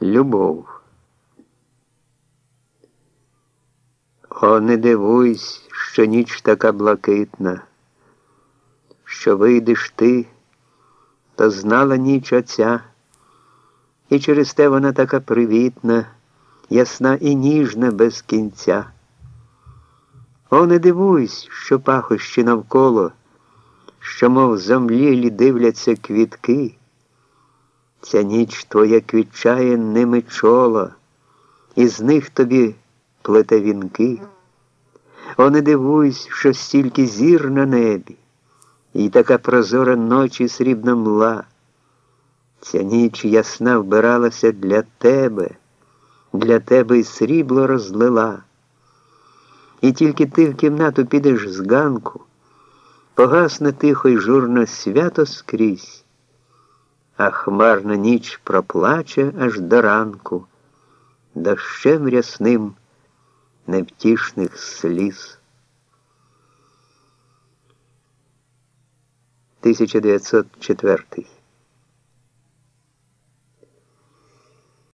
Любов. О, не дивуйсь, що ніч така блакитна, що вийдеш ти, то знала ніч оця, і через те вона така привітна, ясна і ніжна без кінця. О, не дивуйсь, що пахощі навколо, що, мов зомлілі дивляться квітки. Ця ніч твоя квітчає ними чола, і з них тобі плете вінки. О, не дивуйсь, що стільки зір на небі, і така прозора ночі срібна мла. Ця ніч ясна вбиралася для тебе, для тебе й срібло розлила. І тільки ти в кімнату підеш з ганку, погасне тихо й журно свято скрізь а хмарна ніч проплаче аж до ранку, дощем рясним невтішних сліз. 1904